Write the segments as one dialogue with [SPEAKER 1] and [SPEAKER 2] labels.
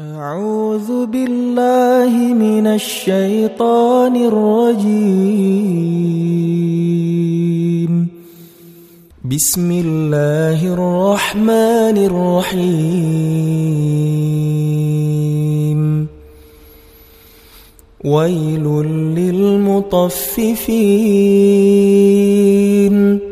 [SPEAKER 1] أعوذ بالله من الشيطان الرجيم. بسم الله الرحمن الرحيم. ويل للمطففين.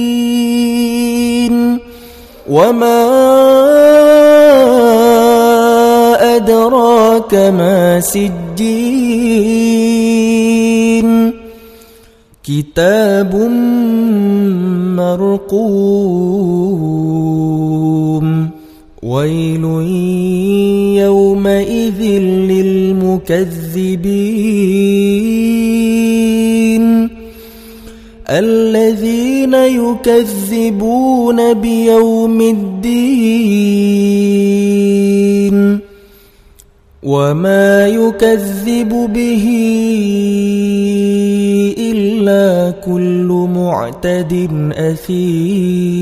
[SPEAKER 1] وما أدراك ما سجين كتاب مرقوم ويل يومئذ للمكذبين الذين يكذبون بيوم الدين وما يكذب به إلا كل معتد أثيم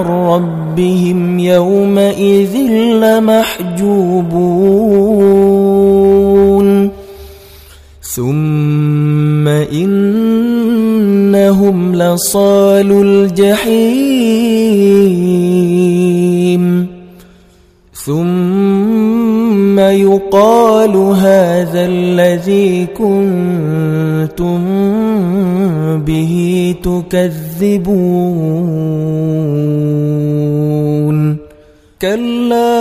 [SPEAKER 1] عن ربهم يومئذ لمحجوبون. ثم إنهم لصال الجحيم. ثم يقال هذا الذي كنتم به تكذبون كلا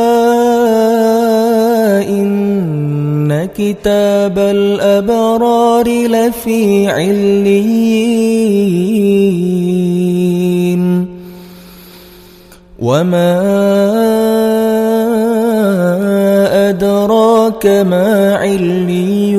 [SPEAKER 1] إن كتاب الأبرار لفي عليين وما أدراك ما عليون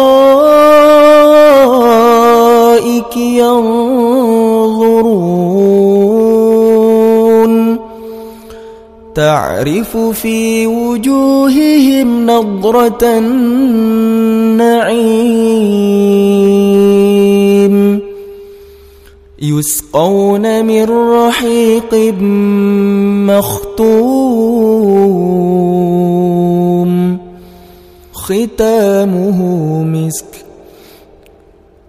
[SPEAKER 1] تعرف في وجوههم نضرة النعيم. يسقون من رحيق مختوم. ختامه مسك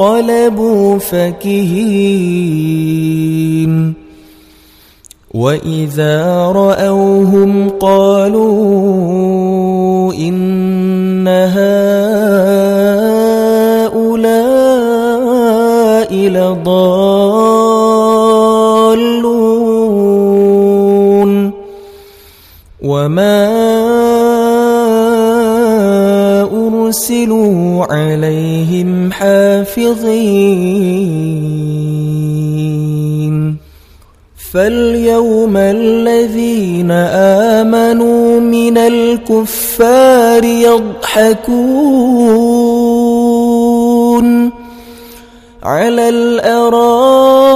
[SPEAKER 1] انقلبوا فكهين. وإذا رأوهم قالوا إن هؤلاء لضالون. وما أرسلوا عليهم حافظين. فاليوم الذين آمنوا من الكفار يضحكون على الأرائك